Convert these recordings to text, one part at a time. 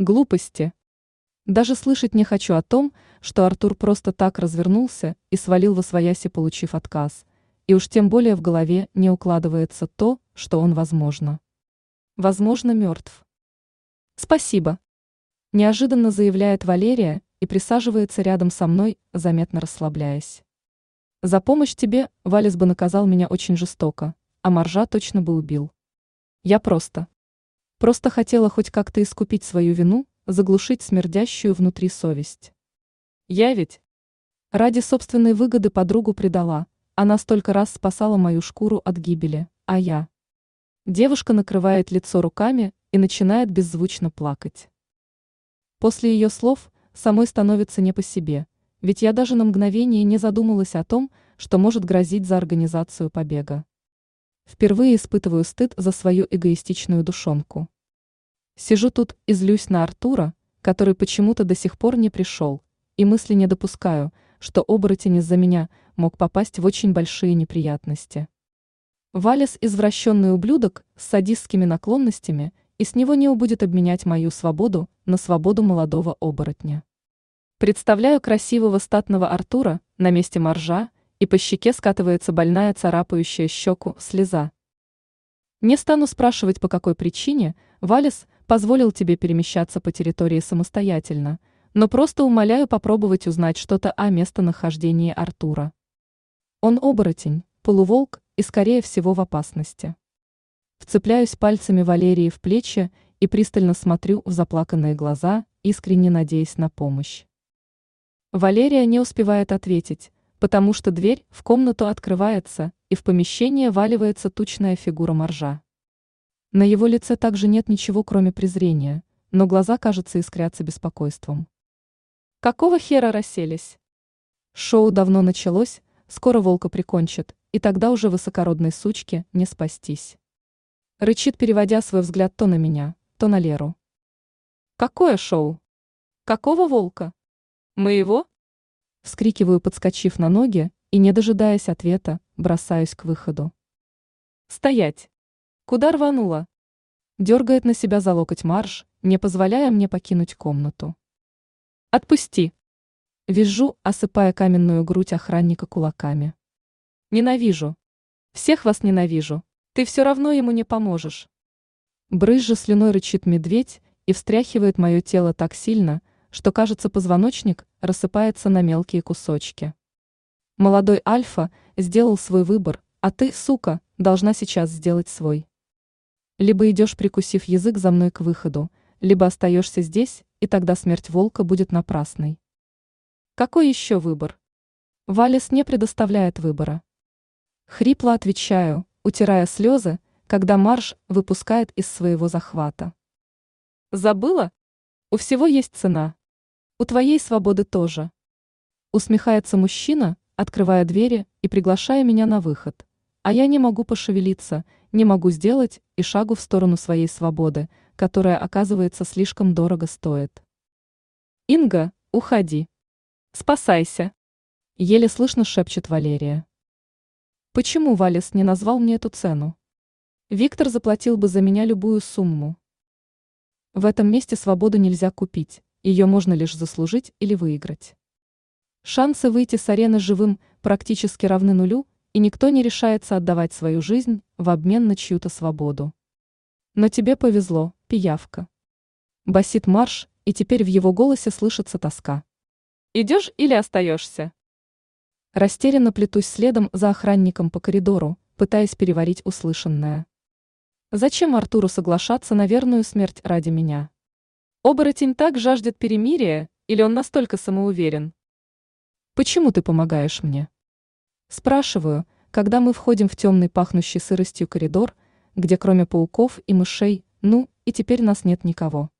Глупости. Даже слышать не хочу о том, что Артур просто так развернулся и свалил во свояси, получив отказ. И уж тем более в голове не укладывается то, что он, возможно, возможно, мертв. Спасибо. Неожиданно заявляет Валерия и присаживается рядом со мной, заметно расслабляясь. За помощь тебе Валис бы наказал меня очень жестоко, а Маржа точно бы убил. Я просто. Просто хотела хоть как-то искупить свою вину, заглушить смердящую внутри совесть. Я ведь ради собственной выгоды подругу предала, она столько раз спасала мою шкуру от гибели, а я... Девушка накрывает лицо руками и начинает беззвучно плакать. После ее слов самой становится не по себе, ведь я даже на мгновение не задумалась о том, что может грозить за организацию побега. Впервые испытываю стыд за свою эгоистичную душонку. Сижу тут и злюсь на Артура, который почему-то до сих пор не пришел, и мысли не допускаю, что оборотень из-за меня мог попасть в очень большие неприятности. Валес – извращенный ублюдок с садистскими наклонностями, и с него не убудет обменять мою свободу на свободу молодого оборотня. Представляю красивого статного Артура на месте моржа, и по щеке скатывается больная царапающая щеку слеза. Не стану спрашивать, по какой причине Валис позволил тебе перемещаться по территории самостоятельно, но просто умоляю попробовать узнать что-то о местонахождении Артура. Он оборотень, полуволк и, скорее всего, в опасности. Вцепляюсь пальцами Валерии в плечи и пристально смотрю в заплаканные глаза, искренне надеясь на помощь. Валерия не успевает ответить, потому что дверь в комнату открывается, и в помещение валивается тучная фигура моржа. На его лице также нет ничего, кроме презрения, но глаза, кажется, искрятся беспокойством. Какого хера расселись? Шоу давно началось, скоро волка прикончат, и тогда уже высокородной сучке не спастись. Рычит, переводя свой взгляд то на меня, то на Леру. Какое шоу? Какого волка? Моего? Вскрикиваю, подскочив на ноги, и, не дожидаясь ответа, бросаюсь к выходу. «Стоять! Куда рванула?» Дергает на себя за локоть марш, не позволяя мне покинуть комнату. «Отпусти!» Вижу, осыпая каменную грудь охранника кулаками. «Ненавижу! Всех вас ненавижу! Ты все равно ему не поможешь!» Брызжа слюной рычит медведь и встряхивает мое тело так сильно, что, кажется, позвоночник рассыпается на мелкие кусочки. Молодой Альфа сделал свой выбор, а ты, сука, должна сейчас сделать свой. Либо идешь, прикусив язык за мной к выходу, либо остаешься здесь, и тогда смерть волка будет напрасной. Какой еще выбор? Валес не предоставляет выбора. Хрипло отвечаю, утирая слезы, когда марш выпускает из своего захвата. Забыла? У всего есть цена. У твоей свободы тоже. Усмехается мужчина, открывая двери и приглашая меня на выход. А я не могу пошевелиться, не могу сделать и шагу в сторону своей свободы, которая, оказывается, слишком дорого стоит. Инга, уходи. Спасайся. Еле слышно шепчет Валерия. Почему Валес не назвал мне эту цену? Виктор заплатил бы за меня любую сумму. В этом месте свободу нельзя купить, ее можно лишь заслужить или выиграть. Шансы выйти с арены живым практически равны нулю, и никто не решается отдавать свою жизнь в обмен на чью-то свободу. Но тебе повезло, пиявка. Басит марш, и теперь в его голосе слышится тоска. Идешь или остаешься? Растерянно плетусь следом за охранником по коридору, пытаясь переварить услышанное. Зачем Артуру соглашаться на верную смерть ради меня? Оборотень так жаждет перемирия, или он настолько самоуверен? Почему ты помогаешь мне? Спрашиваю, когда мы входим в темный пахнущий сыростью коридор, где кроме пауков и мышей, ну, и теперь нас нет никого.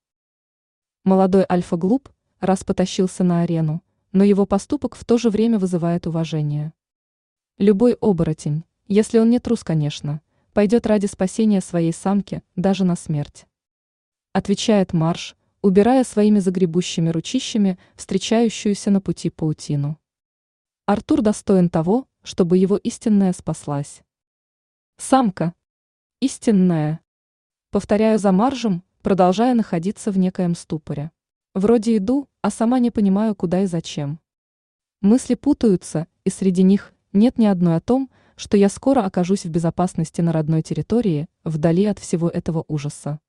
Молодой альфа глуп, раз потащился на арену, но его поступок в то же время вызывает уважение. Любой оборотень, если он не трус, конечно, пойдет ради спасения своей самки даже на смерть. Отвечает Марш, убирая своими загребущими ручищами встречающуюся на пути паутину. Артур достоин того, чтобы его истинная спаслась. Самка. Истинная. Повторяю за маржем, продолжая находиться в некоем ступоре. Вроде иду, а сама не понимаю, куда и зачем. Мысли путаются, и среди них нет ни одной о том, что я скоро окажусь в безопасности на родной территории, вдали от всего этого ужаса.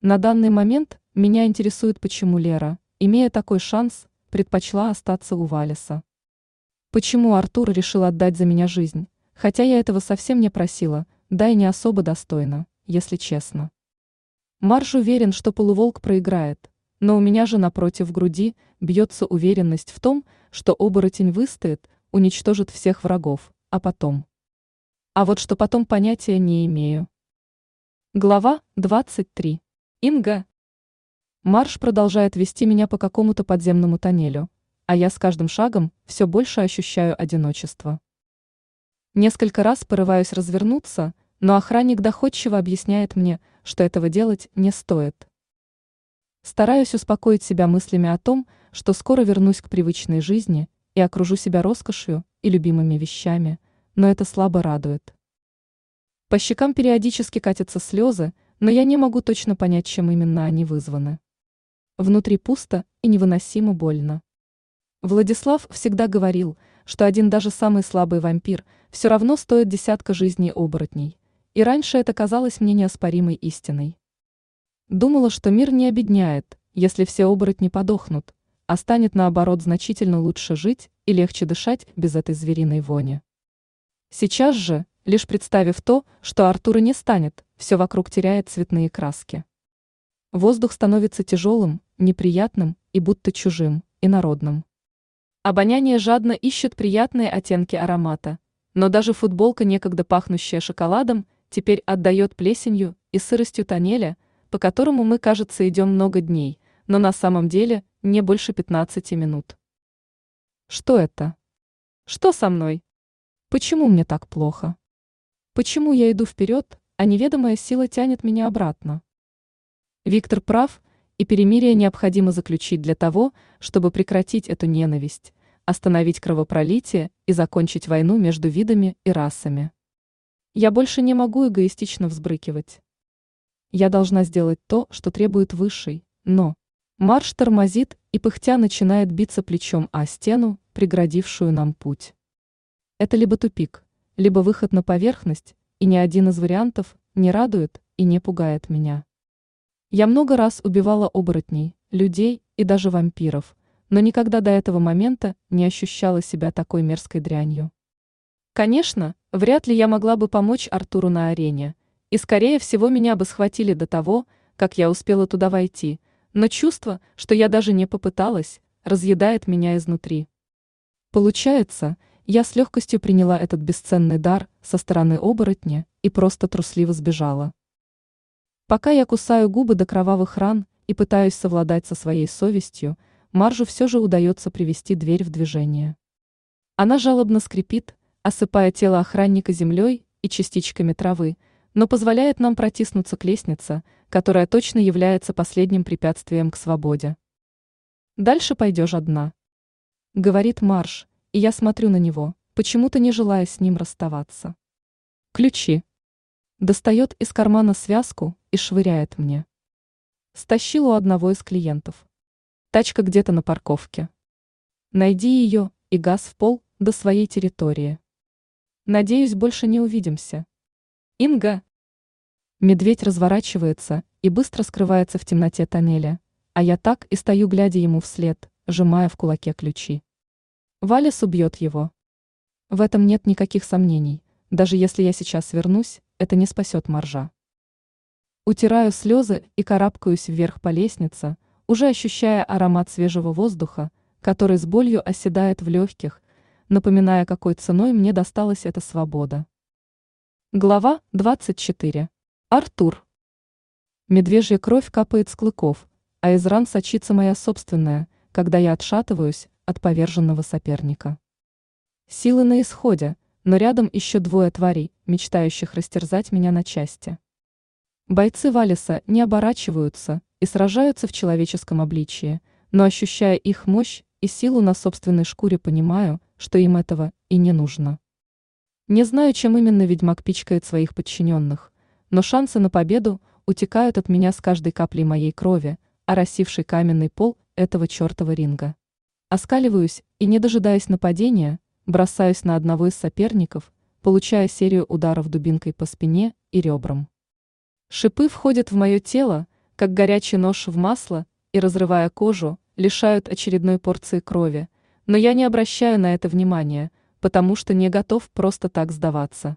На данный момент меня интересует, почему Лера, имея такой шанс, предпочла остаться у Валиса. Почему Артур решил отдать за меня жизнь, хотя я этого совсем не просила, да и не особо достойно, если честно. Марш уверен, что полуволк проиграет, но у меня же напротив груди бьется уверенность в том, что оборотень выстоит, уничтожит всех врагов, а потом. А вот что потом понятия не имею. Глава 23. Инга. Марш продолжает вести меня по какому-то подземному тоннелю, а я с каждым шагом все больше ощущаю одиночество. Несколько раз порываюсь развернуться, но охранник доходчиво объясняет мне, что этого делать не стоит. Стараюсь успокоить себя мыслями о том, что скоро вернусь к привычной жизни и окружу себя роскошью и любимыми вещами, но это слабо радует. По щекам периодически катятся слезы, но я не могу точно понять, чем именно они вызваны. Внутри пусто и невыносимо больно. Владислав всегда говорил, что один даже самый слабый вампир все равно стоит десятка жизней оборотней и раньше это казалось мне неоспоримой истиной. Думала, что мир не обедняет, если все оборотни подохнут, а станет наоборот значительно лучше жить и легче дышать без этой звериной вони. Сейчас же, лишь представив то, что Артура не станет, все вокруг теряет цветные краски. Воздух становится тяжелым, неприятным и будто чужим, и народным. Обоняние жадно ищет приятные оттенки аромата, но даже футболка, некогда пахнущая шоколадом, теперь отдает плесенью и сыростью тоннеля, по которому мы, кажется, идем много дней, но на самом деле не больше 15 минут. Что это? Что со мной? Почему мне так плохо? Почему я иду вперед, а неведомая сила тянет меня обратно? Виктор прав, и перемирие необходимо заключить для того, чтобы прекратить эту ненависть, остановить кровопролитие и закончить войну между видами и расами. Я больше не могу эгоистично взбрыкивать. Я должна сделать то, что требует высший, но... Марш тормозит и пыхтя начинает биться плечом о стену, преградившую нам путь. Это либо тупик, либо выход на поверхность, и ни один из вариантов не радует и не пугает меня. Я много раз убивала оборотней, людей и даже вампиров, но никогда до этого момента не ощущала себя такой мерзкой дрянью. Конечно, вряд ли я могла бы помочь Артуру на арене, и скорее всего меня бы схватили до того, как я успела туда войти, но чувство, что я даже не попыталась, разъедает меня изнутри. Получается, я с легкостью приняла этот бесценный дар со стороны оборотня и просто трусливо сбежала. Пока я кусаю губы до кровавых ран и пытаюсь совладать со своей совестью, Маржу все же удается привести дверь в движение. Она жалобно скрипит, осыпая тело охранника землей и частичками травы, но позволяет нам протиснуться к лестнице, которая точно является последним препятствием к свободе. Дальше пойдешь одна. Говорит Марш, и я смотрю на него, почему-то не желая с ним расставаться. Ключи. Достает из кармана связку и швыряет мне. Стащил у одного из клиентов. Тачка где-то на парковке. Найди ее и газ в пол до своей территории. Надеюсь, больше не увидимся. Инга. Медведь разворачивается и быстро скрывается в темноте тоннеля, а я так и стою, глядя ему вслед, сжимая в кулаке ключи. Валес убьет его. В этом нет никаких сомнений. Даже если я сейчас вернусь, это не спасет моржа. Утираю слезы и карабкаюсь вверх по лестнице, уже ощущая аромат свежего воздуха, который с болью оседает в легких, напоминая, какой ценой мне досталась эта свобода. Глава 24. Артур. Медвежья кровь капает с клыков, а из ран сочится моя собственная, когда я отшатываюсь от поверженного соперника. Силы на исходе, но рядом еще двое тварей, мечтающих растерзать меня на части. Бойцы Валиса не оборачиваются и сражаются в человеческом обличии, но ощущая их мощь и силу на собственной шкуре понимаю, что им этого и не нужно. Не знаю, чем именно ведьмак пичкает своих подчиненных, но шансы на победу утекают от меня с каждой каплей моей крови, оросивший каменный пол этого чертова ринга. Оскаливаюсь и, не дожидаясь нападения, бросаюсь на одного из соперников, получая серию ударов дубинкой по спине и ребрам. Шипы входят в мое тело, как горячий нож в масло, и, разрывая кожу, лишают очередной порции крови, но я не обращаю на это внимания, потому что не готов просто так сдаваться.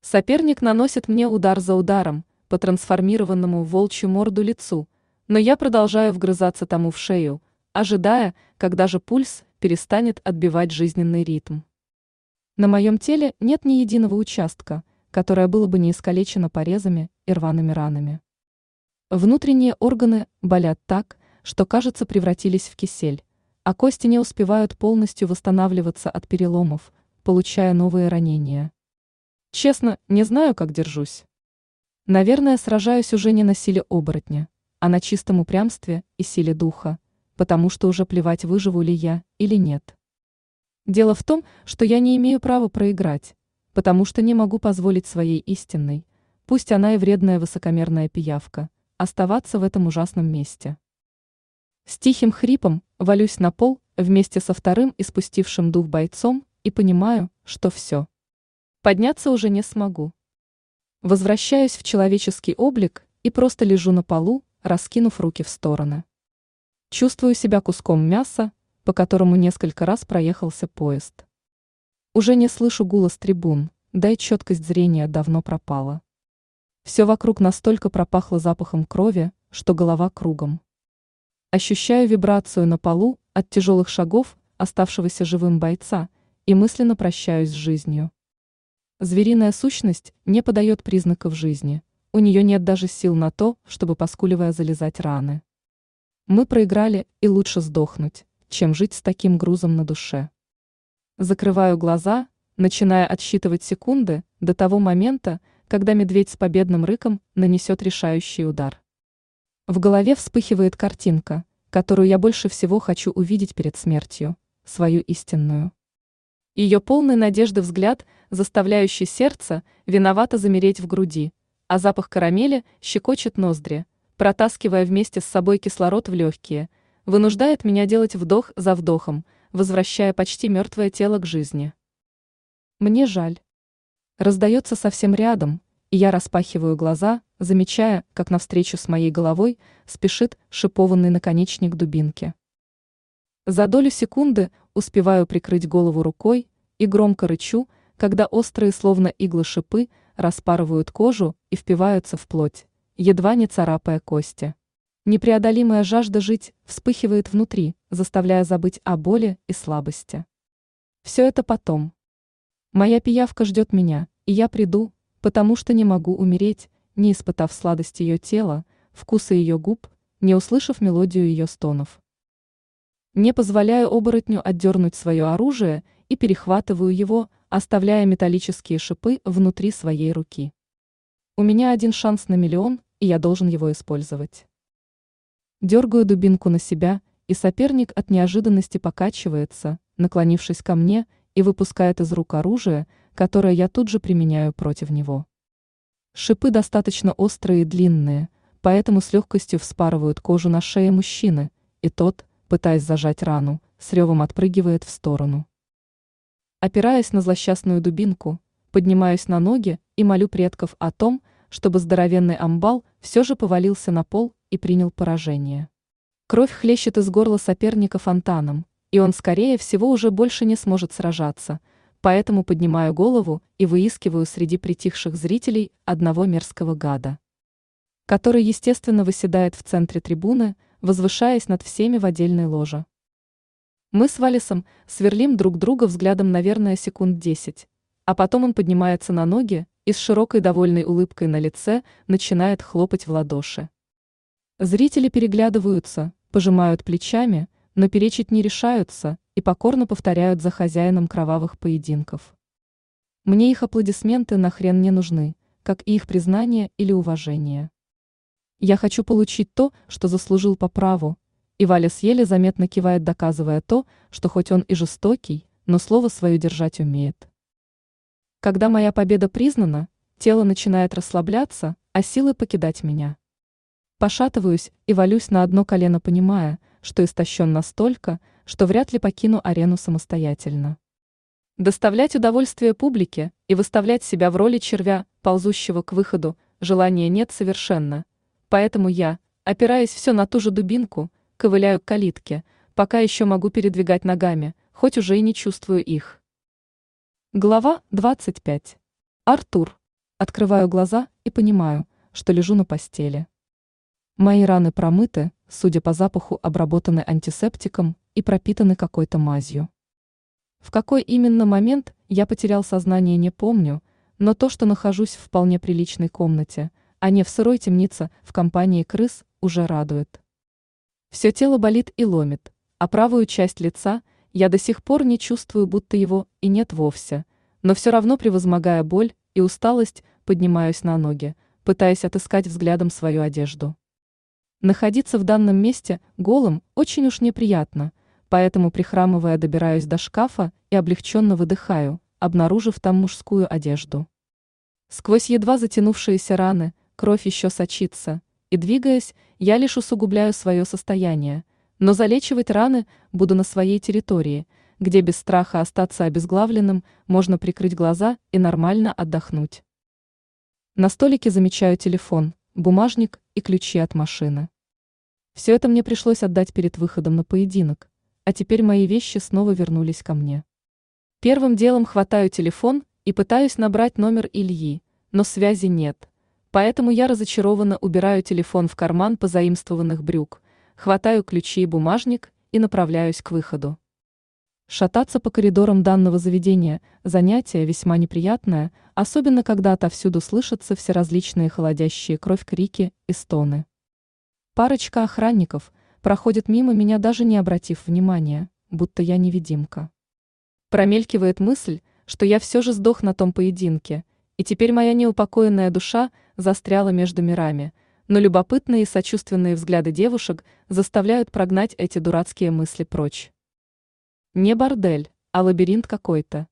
Соперник наносит мне удар за ударом по трансформированному в волчью морду лицу, но я продолжаю вгрызаться тому в шею, ожидая, когда же пульс перестанет отбивать жизненный ритм. На моем теле нет ни единого участка, которое было бы не искалечено порезами и рваными ранами. Внутренние органы болят так, что, кажется, превратились в кисель, а кости не успевают полностью восстанавливаться от переломов, получая новые ранения. Честно, не знаю, как держусь. Наверное, сражаюсь уже не на силе оборотня, а на чистом упрямстве и силе духа, потому что уже плевать, выживу ли я или нет. Дело в том, что я не имею права проиграть, потому что не могу позволить своей истинной, пусть она и вредная высокомерная пиявка, оставаться в этом ужасном месте. С тихим хрипом валюсь на пол вместе со вторым испустившим дух бойцом и понимаю, что все. Подняться уже не смогу. Возвращаюсь в человеческий облик и просто лежу на полу, раскинув руки в стороны. Чувствую себя куском мяса, по которому несколько раз проехался поезд. Уже не слышу гула с трибун, да и четкость зрения давно пропала. Все вокруг настолько пропахло запахом крови, что голова кругом. Ощущаю вибрацию на полу от тяжелых шагов оставшегося живым бойца и мысленно прощаюсь с жизнью. Звериная сущность не подает признаков жизни, у нее нет даже сил на то, чтобы поскуливая залезать раны. Мы проиграли, и лучше сдохнуть, чем жить с таким грузом на душе. Закрываю глаза, начиная отсчитывать секунды до того момента, когда медведь с победным рыком нанесет решающий удар. В голове вспыхивает картинка, которую я больше всего хочу увидеть перед смертью, свою истинную. Ее полный надежды взгляд, заставляющий сердце, виновато замереть в груди, а запах карамели щекочет ноздри – протаскивая вместе с собой кислород в легкие, вынуждает меня делать вдох за вдохом, возвращая почти мертвое тело к жизни. Мне жаль. Раздается совсем рядом, и я распахиваю глаза, замечая, как навстречу с моей головой спешит шипованный наконечник дубинки. За долю секунды успеваю прикрыть голову рукой и громко рычу, когда острые словно иглы шипы распарывают кожу и впиваются в плоть едва не царапая кости. Непреодолимая жажда жить вспыхивает внутри, заставляя забыть о боли и слабости. Все это потом. Моя пиявка ждет меня, и я приду, потому что не могу умереть, не испытав сладости ее тела, вкуса ее губ, не услышав мелодию ее стонов. Не позволяю оборотню отдернуть свое оружие и перехватываю его, оставляя металлические шипы внутри своей руки. У меня один шанс на миллион, и я должен его использовать. Дергаю дубинку на себя, и соперник от неожиданности покачивается, наклонившись ко мне и выпускает из рук оружие, которое я тут же применяю против него. Шипы достаточно острые и длинные, поэтому с легкостью вспарывают кожу на шее мужчины, и тот, пытаясь зажать рану, с ревом отпрыгивает в сторону. Опираясь на злосчастную дубинку, поднимаюсь на ноги и молю предков о том, чтобы здоровенный амбал все же повалился на пол и принял поражение. Кровь хлещет из горла соперника фонтаном, и он, скорее всего, уже больше не сможет сражаться, поэтому поднимаю голову и выискиваю среди притихших зрителей одного мерзкого гада, который, естественно, выседает в центре трибуны, возвышаясь над всеми в отдельной ложе. Мы с Валисом сверлим друг друга взглядом, наверное, секунд десять, а потом он поднимается на ноги и с широкой довольной улыбкой на лице начинает хлопать в ладоши. Зрители переглядываются, пожимают плечами, но перечить не решаются и покорно повторяют за хозяином кровавых поединков. Мне их аплодисменты нахрен не нужны, как и их признание или уважение. Я хочу получить то, что заслужил по праву, и Валес еле заметно кивает, доказывая то, что хоть он и жестокий, но слово свое держать умеет. Когда моя победа признана, тело начинает расслабляться, а силы покидать меня. Пошатываюсь и валюсь на одно колено, понимая, что истощен настолько, что вряд ли покину арену самостоятельно. Доставлять удовольствие публике и выставлять себя в роли червя, ползущего к выходу, желания нет совершенно. Поэтому я, опираясь все на ту же дубинку, ковыляю к калитке, пока еще могу передвигать ногами, хоть уже и не чувствую их. Глава 25. Артур. Открываю глаза и понимаю, что лежу на постели. Мои раны промыты, судя по запаху, обработаны антисептиком и пропитаны какой-то мазью. В какой именно момент я потерял сознание, не помню, но то, что нахожусь в вполне приличной комнате, а не в сырой темнице в компании крыс, уже радует. Все тело болит и ломит, а правую часть лица я до сих пор не чувствую, будто его и нет вовсе, но все равно, превозмогая боль и усталость, поднимаюсь на ноги, пытаясь отыскать взглядом свою одежду. Находиться в данном месте голым очень уж неприятно – поэтому прихрамывая добираюсь до шкафа и облегченно выдыхаю, обнаружив там мужскую одежду. Сквозь едва затянувшиеся раны кровь еще сочится, и двигаясь, я лишь усугубляю свое состояние, но залечивать раны буду на своей территории, где без страха остаться обезглавленным можно прикрыть глаза и нормально отдохнуть. На столике замечаю телефон, бумажник и ключи от машины. Все это мне пришлось отдать перед выходом на поединок, а теперь мои вещи снова вернулись ко мне. Первым делом хватаю телефон и пытаюсь набрать номер Ильи, но связи нет. Поэтому я разочарованно убираю телефон в карман позаимствованных брюк, хватаю ключи и бумажник и направляюсь к выходу. Шататься по коридорам данного заведения – занятие весьма неприятное, особенно когда отовсюду слышатся все различные холодящие кровь крики и стоны. Парочка охранников – проходит мимо меня, даже не обратив внимания, будто я невидимка. Промелькивает мысль, что я все же сдох на том поединке, и теперь моя неупокоенная душа застряла между мирами, но любопытные и сочувственные взгляды девушек заставляют прогнать эти дурацкие мысли прочь. Не бордель, а лабиринт какой-то.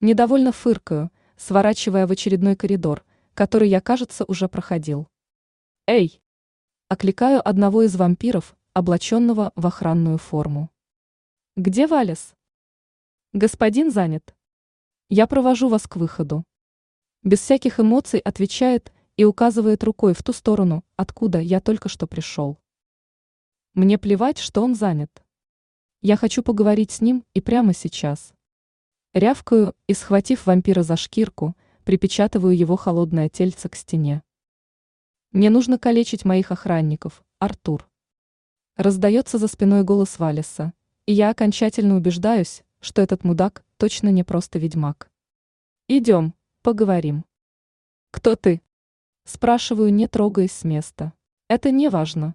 Недовольно фыркаю, сворачивая в очередной коридор, который я, кажется, уже проходил. «Эй!» Окликаю одного из вампиров, облаченного в охранную форму. «Где Валес?» «Господин занят. Я провожу вас к выходу». Без всяких эмоций отвечает и указывает рукой в ту сторону, откуда я только что пришел. Мне плевать, что он занят. Я хочу поговорить с ним и прямо сейчас. Рявкаю и, схватив вампира за шкирку, припечатываю его холодное тельце к стене. Мне нужно калечить моих охранников, Артур. Раздается за спиной голос Валиса, и я окончательно убеждаюсь, что этот мудак точно не просто ведьмак. Идем, поговорим. Кто ты? Спрашиваю, не трогаясь с места. Это не важно.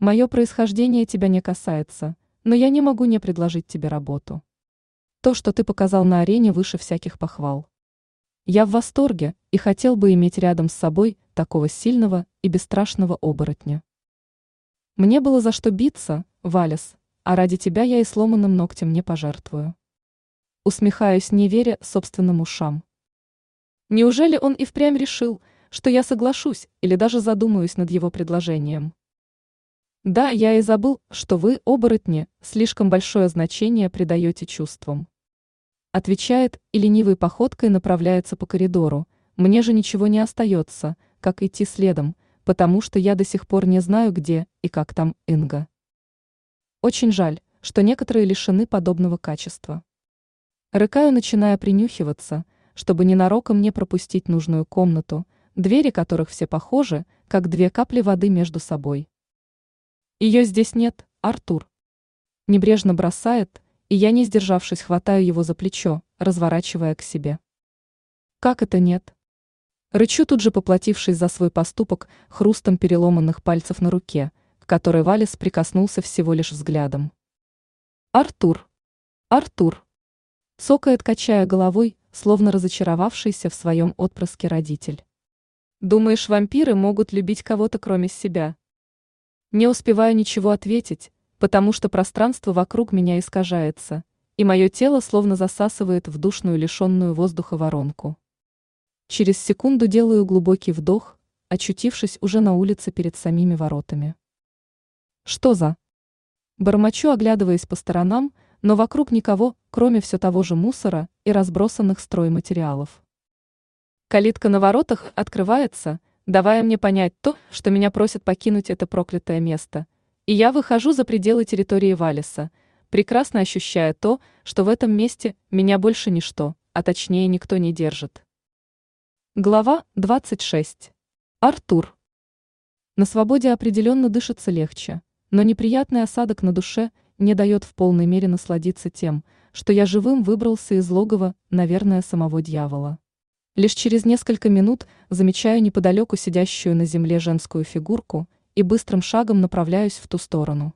Мое происхождение тебя не касается, но я не могу не предложить тебе работу. То, что ты показал на арене, выше всяких похвал. Я в восторге и хотел бы иметь рядом с собой такого сильного и бесстрашного оборотня. Мне было за что биться, Валес, а ради тебя я и сломанным ногтем не пожертвую. Усмехаюсь, не веря собственным ушам. Неужели он и впрямь решил, что я соглашусь или даже задумаюсь над его предложением? Да, я и забыл, что вы, оборотни, слишком большое значение придаете чувствам. Отвечает и ленивой походкой направляется по коридору. Мне же ничего не остается, как идти следом, потому что я до сих пор не знаю, где и как там Инга. Очень жаль, что некоторые лишены подобного качества. Рыкаю, начиная принюхиваться, чтобы ненароком не пропустить нужную комнату, двери которых все похожи, как две капли воды между собой. Ее здесь нет, Артур. Небрежно бросает, и я, не сдержавшись, хватаю его за плечо, разворачивая к себе. Как это нет? Рычу тут же поплатившись за свой поступок хрустом переломанных пальцев на руке, к которой Валис прикоснулся всего лишь взглядом. «Артур! Артур!» Цокает, качая головой, словно разочаровавшийся в своем отпрыске родитель. «Думаешь, вампиры могут любить кого-то кроме себя?» Не успеваю ничего ответить, потому что пространство вокруг меня искажается, и мое тело словно засасывает в душную лишенную воздуха воронку. Через секунду делаю глубокий вдох, очутившись уже на улице перед самими воротами. Что за? Бормочу, оглядываясь по сторонам, но вокруг никого, кроме все того же мусора и разбросанных стройматериалов. Калитка на воротах открывается, давая мне понять то, что меня просят покинуть это проклятое место, и я выхожу за пределы территории Валиса, прекрасно ощущая то, что в этом месте меня больше ничто, а точнее никто не держит. Глава 26. Артур. На свободе определенно дышится легче, но неприятный осадок на душе не дает в полной мере насладиться тем, что я живым выбрался из логова, наверное, самого дьявола. Лишь через несколько минут замечаю неподалеку сидящую на земле женскую фигурку и быстрым шагом направляюсь в ту сторону.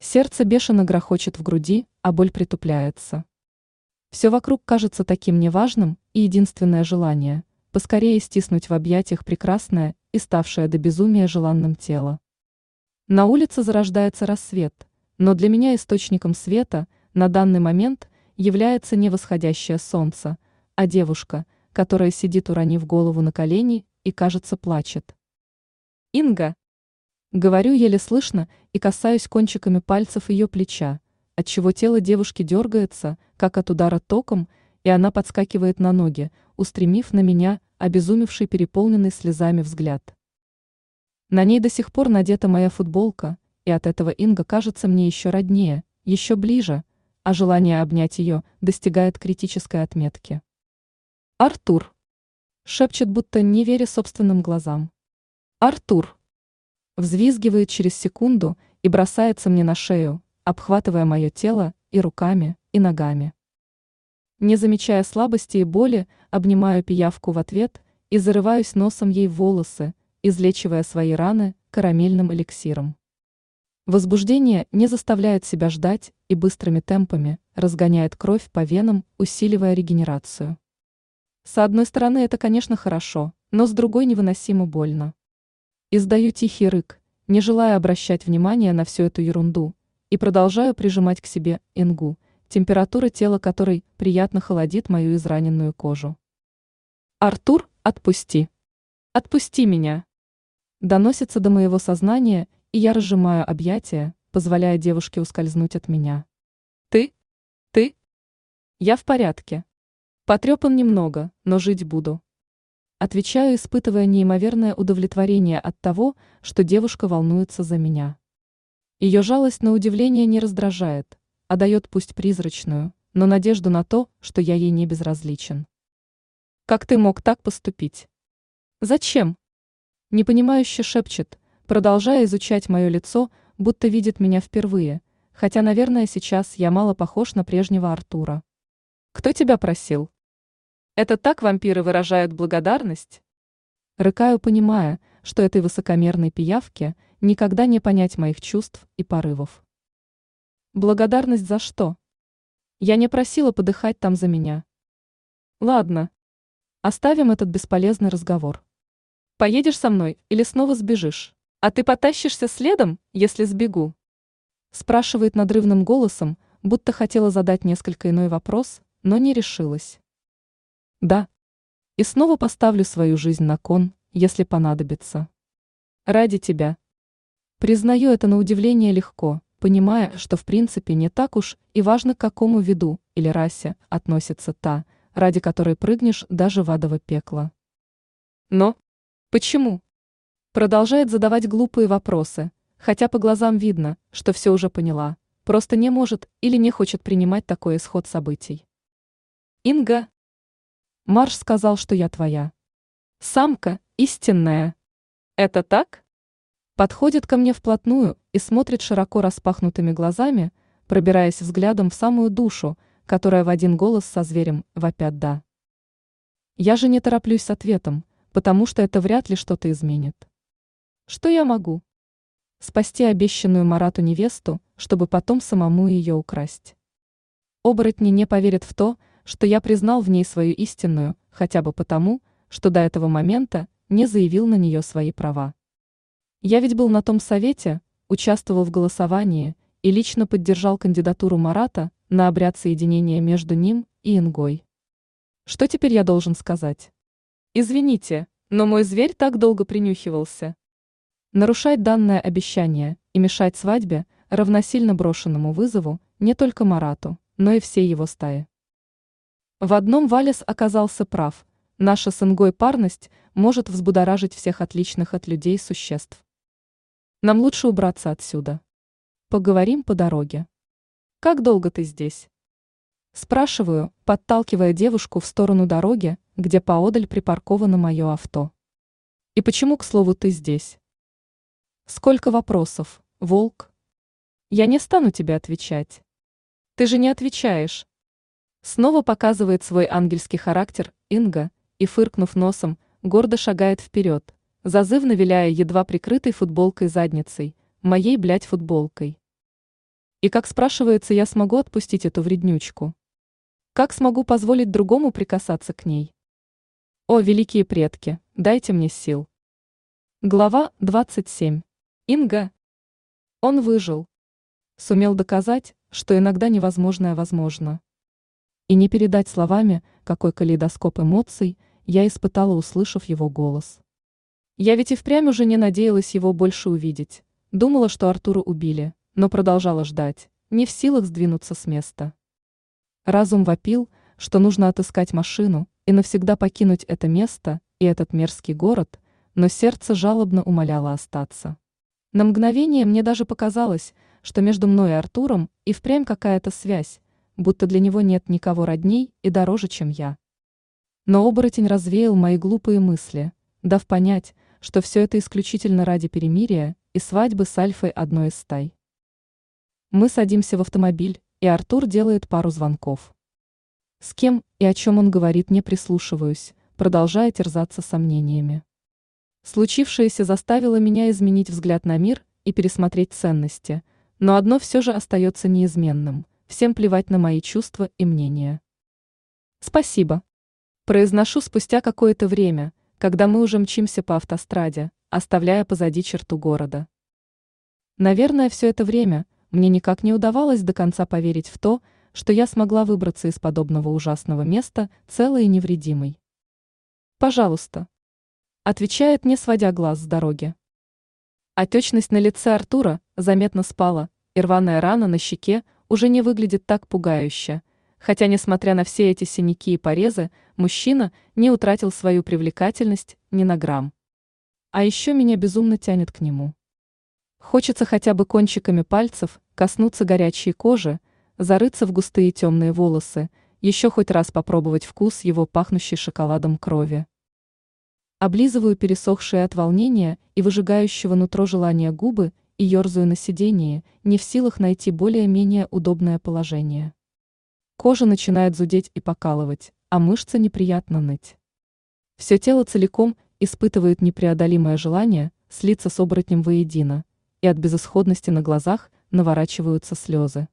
Сердце бешено грохочет в груди, а боль притупляется. Все вокруг кажется таким неважным, и единственное желание – поскорее стиснуть в объятиях прекрасное и ставшее до безумия желанным тело. На улице зарождается рассвет, но для меня источником света на данный момент является не восходящее солнце, а девушка, которая сидит уронив голову на колени и, кажется, плачет. «Инга!» Говорю еле слышно и касаюсь кончиками пальцев ее плеча, отчего тело девушки дергается, как от удара током, и она подскакивает на ноги, устремив на меня обезумевший переполненный слезами взгляд. На ней до сих пор надета моя футболка, и от этого Инга кажется мне еще роднее, еще ближе, а желание обнять ее достигает критической отметки. «Артур!» – шепчет, будто не веря собственным глазам. «Артур!» Взвизгивает через секунду и бросается мне на шею, обхватывая мое тело и руками, и ногами. Не замечая слабости и боли, обнимаю пиявку в ответ и зарываюсь носом ей в волосы, излечивая свои раны карамельным эликсиром. Возбуждение не заставляет себя ждать и быстрыми темпами разгоняет кровь по венам, усиливая регенерацию. С одной стороны это, конечно, хорошо, но с другой невыносимо больно. Издаю тихий рык, не желая обращать внимания на всю эту ерунду, и продолжаю прижимать к себе Ингу, температура тела которой приятно холодит мою израненную кожу. «Артур, отпусти! Отпусти меня!» Доносится до моего сознания, и я разжимаю объятия, позволяя девушке ускользнуть от меня. «Ты? Ты?» «Я в порядке. Потрепан немного, но жить буду». Отвечаю, испытывая неимоверное удовлетворение от того, что девушка волнуется за меня. Ее жалость на удивление не раздражает, а дает пусть призрачную, но надежду на то, что я ей не безразличен. Как ты мог так поступить? Зачем? Непонимающе шепчет, продолжая изучать мое лицо, будто видит меня впервые, хотя, наверное, сейчас я мало похож на прежнего Артура. Кто тебя просил? Это так вампиры выражают благодарность? Рыкаю, понимая, что этой высокомерной пиявке никогда не понять моих чувств и порывов. Благодарность за что? Я не просила подыхать там за меня. Ладно, Оставим этот бесполезный разговор. Поедешь со мной или снова сбежишь? А ты потащишься следом, если сбегу? Спрашивает надрывным голосом, будто хотела задать несколько иной вопрос, но не решилась. Да. И снова поставлю свою жизнь на кон, если понадобится. Ради тебя. Признаю это на удивление легко, понимая, что в принципе не так уж и важно к какому виду или расе относится та, ради которой прыгнешь даже в адово пекло. Но почему? Продолжает задавать глупые вопросы, хотя по глазам видно, что все уже поняла, просто не может или не хочет принимать такой исход событий. Инга. Марш сказал, что я твоя. Самка, истинная. Это так? Подходит ко мне вплотную и смотрит широко распахнутыми глазами, пробираясь взглядом в самую душу, которая в один голос со зверем вопят «да». Я же не тороплюсь с ответом, потому что это вряд ли что-то изменит. Что я могу? Спасти обещанную Марату невесту, чтобы потом самому ее украсть. Оборотни не поверят в то, что я признал в ней свою истинную, хотя бы потому, что до этого момента не заявил на нее свои права. Я ведь был на том совете, участвовал в голосовании и лично поддержал кандидатуру Марата на обряд соединения между ним и Ингой. Что теперь я должен сказать? Извините, Но мой зверь так долго принюхивался. Нарушать данное обещание и мешать свадьбе равносильно брошенному вызову не только Марату, но и всей его стае. В одном Валес оказался прав. Наша с Ингой парность может взбудоражить всех отличных от людей существ. Нам лучше убраться отсюда. Поговорим по дороге. Как долго ты здесь? Спрашиваю, подталкивая девушку в сторону дороги, где поодаль припарковано мое авто. И почему, к слову, ты здесь? Сколько вопросов, волк? Я не стану тебе отвечать. Ты же не отвечаешь. Снова показывает свой ангельский характер Инга и, фыркнув носом, гордо шагает вперед, зазывно виляя едва прикрытой футболкой задницей, моей, блядь, футболкой. И как спрашивается, я смогу отпустить эту вреднючку? Как смогу позволить другому прикасаться к ней? О, великие предки, дайте мне сил. Глава 27. Инга. Он выжил. Сумел доказать, что иногда невозможное возможно. И не передать словами, какой калейдоскоп эмоций я испытала, услышав его голос. Я ведь и впрямь уже не надеялась его больше увидеть. Думала, что Артура убили, но продолжала ждать, не в силах сдвинуться с места. Разум вопил, что нужно отыскать машину и навсегда покинуть это место и этот мерзкий город, но сердце жалобно умоляло остаться. На мгновение мне даже показалось, что между мной и Артуром и впрямь какая-то связь, будто для него нет никого родней и дороже, чем я. Но оборотень развеял мои глупые мысли, дав понять, что все это исключительно ради перемирия и свадьбы с Альфой одной из стай. Мы садимся в автомобиль, и Артур делает пару звонков. С кем и о чем он говорит, не прислушиваюсь, продолжая терзаться сомнениями. Случившееся заставило меня изменить взгляд на мир и пересмотреть ценности, но одно все же остается неизменным – всем плевать на мои чувства и мнения. Спасибо. Произношу спустя какое-то время, когда мы уже мчимся по автостраде, оставляя позади черту города. Наверное, все это время мне никак не удавалось до конца поверить в то, что я смогла выбраться из подобного ужасного места целой и невредимой. «Пожалуйста», — отвечает, не сводя глаз с дороги. Отечность на лице Артура заметно спала, и рваная рана на щеке уже не выглядит так пугающе, хотя, несмотря на все эти синяки и порезы, мужчина не утратил свою привлекательность ни на грамм. А еще меня безумно тянет к нему. Хочется хотя бы кончиками пальцев коснуться горячей кожи, зарыться в густые темные волосы, еще хоть раз попробовать вкус его пахнущей шоколадом крови. Облизываю пересохшие от волнения и выжигающего нутро желания губы и ерзаю на сиденье, не в силах найти более-менее удобное положение. Кожа начинает зудеть и покалывать, а мышцы неприятно ныть. Все тело целиком испытывает непреодолимое желание слиться с оборотнем воедино, и от безысходности на глазах наворачиваются слезы.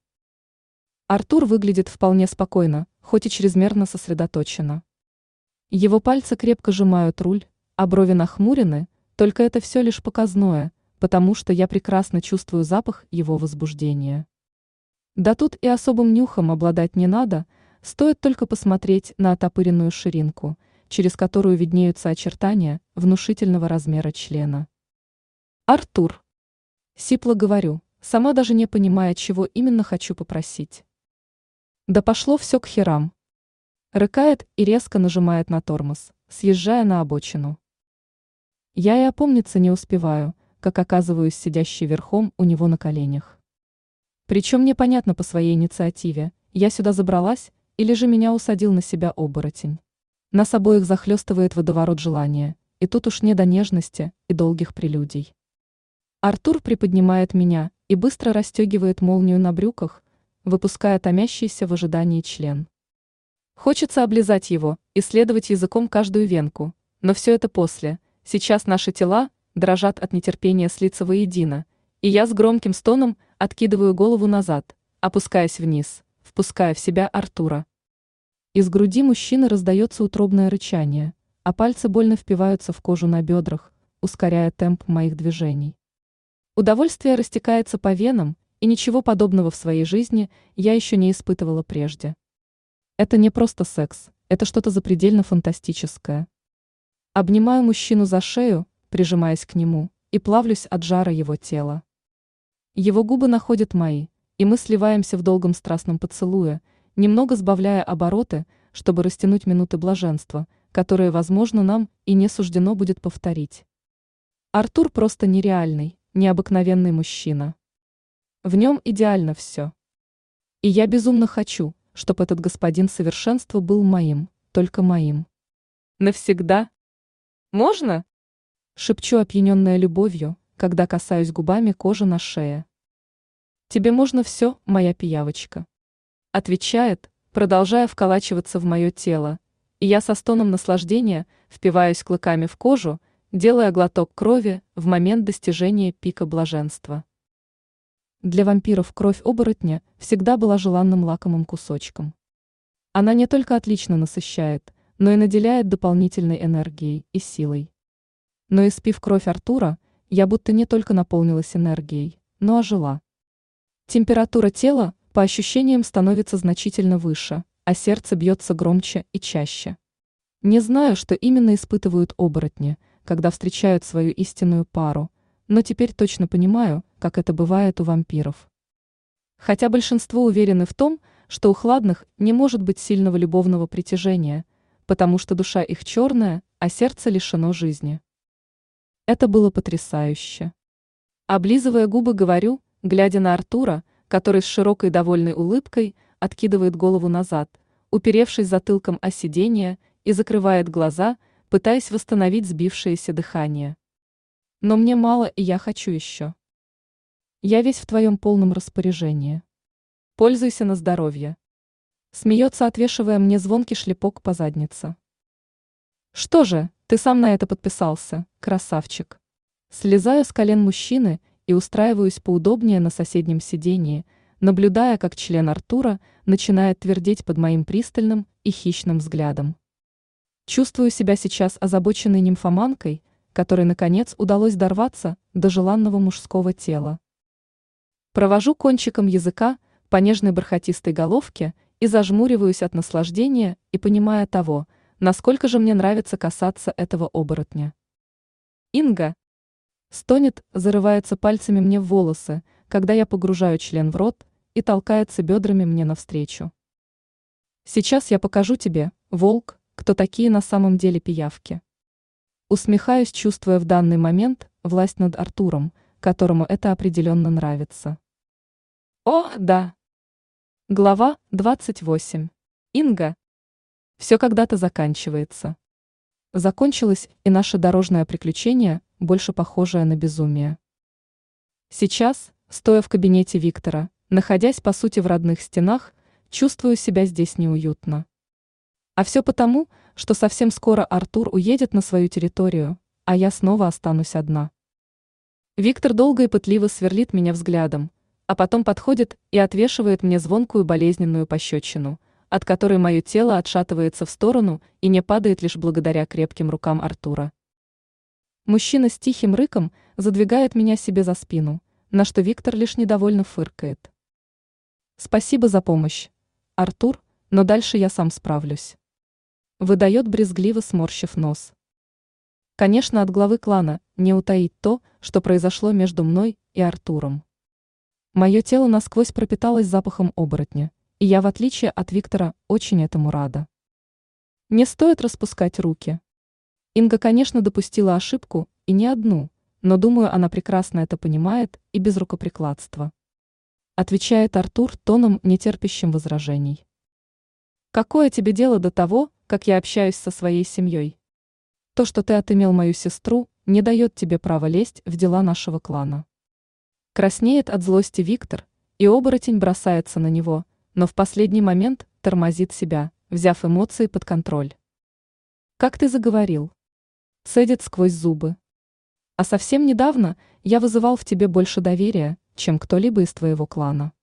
Артур выглядит вполне спокойно, хоть и чрезмерно сосредоточенно. Его пальцы крепко сжимают руль, а брови нахмурены, только это все лишь показное – потому что я прекрасно чувствую запах его возбуждения. Да тут и особым нюхом обладать не надо, стоит только посмотреть на отопыренную ширинку, через которую виднеются очертания внушительного размера члена. Артур. Сипло говорю, сама даже не понимая, чего именно хочу попросить. Да пошло все к херам. Рыкает и резко нажимает на тормоз, съезжая на обочину. Я и опомниться не успеваю, как оказываюсь сидящей верхом у него на коленях. Причем непонятно по своей инициативе, я сюда забралась или же меня усадил на себя оборотень. Нас обоих захлестывает водоворот желания, и тут уж не до нежности и долгих прелюдий. Артур приподнимает меня и быстро расстегивает молнию на брюках, выпуская томящийся в ожидании член. Хочется облизать его, исследовать языком каждую венку, но все это после. Сейчас наши тела дрожат от нетерпения слиться воедино, и я с громким стоном откидываю голову назад, опускаясь вниз, впуская в себя Артура. Из груди мужчины раздается утробное рычание, а пальцы больно впиваются в кожу на бедрах, ускоряя темп моих движений. Удовольствие растекается по венам, и ничего подобного в своей жизни я еще не испытывала прежде. Это не просто секс, это что-то запредельно фантастическое. Обнимаю мужчину за шею, прижимаясь к нему, и плавлюсь от жара его тела. Его губы находят мои, и мы сливаемся в долгом страстном поцелуе, немного сбавляя обороты, чтобы растянуть минуты блаженства, которые, возможно, нам и не суждено будет повторить. Артур просто нереальный, необыкновенный мужчина. В нем идеально все. И я безумно хочу, чтобы этот господин совершенства был моим, только моим. Навсегда? Можно? Шепчу опьяненная любовью, когда касаюсь губами кожи на шее. Тебе можно все, моя пиявочка. Отвечает, продолжая вколачиваться в мое тело, и я со стоном наслаждения впиваюсь клыками в кожу, делая глоток крови в момент достижения пика блаженства. Для вампиров кровь оборотня всегда была желанным лакомым кусочком. Она не только отлично насыщает, но и наделяет дополнительной энергией и силой. Но испив кровь Артура, я будто не только наполнилась энергией, но ожила. Температура тела, по ощущениям, становится значительно выше, а сердце бьется громче и чаще. Не знаю, что именно испытывают оборотни, когда встречают свою истинную пару, но теперь точно понимаю, как это бывает у вампиров. Хотя большинство уверены в том, что у хладных не может быть сильного любовного притяжения, потому что душа их черная, а сердце лишено жизни. Это было потрясающе. Облизывая губы, говорю, глядя на Артура, который с широкой довольной улыбкой откидывает голову назад, уперевшись затылком о сиденье и закрывает глаза, пытаясь восстановить сбившееся дыхание. Но мне мало, и я хочу еще. Я весь в твоем полном распоряжении. Пользуйся на здоровье. Смеется, отвешивая мне звонкий шлепок по заднице. Что же, ты сам на это подписался, красавчик. Слезаю с колен мужчины и устраиваюсь поудобнее на соседнем сидении, наблюдая, как член Артура начинает твердеть под моим пристальным и хищным взглядом. Чувствую себя сейчас озабоченной нимфоманкой, которой, наконец, удалось дорваться до желанного мужского тела. Провожу кончиком языка по нежной бархатистой головке и зажмуриваюсь от наслаждения и понимая того, насколько же мне нравится касаться этого оборотня. Инга стонет, зарывается пальцами мне в волосы, когда я погружаю член в рот и толкается бедрами мне навстречу. Сейчас я покажу тебе, волк, кто такие на самом деле пиявки. Усмехаюсь, чувствуя в данный момент власть над Артуром, которому это определенно нравится. О, да. Глава 28. Инга. Все когда-то заканчивается. Закончилось и наше дорожное приключение, больше похожее на безумие. Сейчас, стоя в кабинете Виктора, находясь по сути в родных стенах, чувствую себя здесь неуютно. А все потому, что совсем скоро Артур уедет на свою территорию, а я снова останусь одна. Виктор долго и пытливо сверлит меня взглядом, а потом подходит и отвешивает мне звонкую болезненную пощечину, от которой мое тело отшатывается в сторону и не падает лишь благодаря крепким рукам Артура. Мужчина с тихим рыком задвигает меня себе за спину, на что Виктор лишь недовольно фыркает. Спасибо за помощь, Артур, но дальше я сам справлюсь выдает брезгливо сморщив нос. Конечно, от главы клана не утаить то, что произошло между мной и Артуром. Мое тело насквозь пропиталось запахом оборотня, и я, в отличие от Виктора, очень этому рада. Не стоит распускать руки. Инга, конечно, допустила ошибку, и не одну, но думаю, она прекрасно это понимает и без рукоприкладства. Отвечает Артур тоном, нетерпящим возражений. Какое тебе дело до того, как я общаюсь со своей семьей? То, что ты отымел мою сестру, не дает тебе права лезть в дела нашего клана. Краснеет от злости Виктор, и оборотень бросается на него, но в последний момент тормозит себя, взяв эмоции под контроль. Как ты заговорил? Цедит сквозь зубы. А совсем недавно я вызывал в тебе больше доверия, чем кто-либо из твоего клана.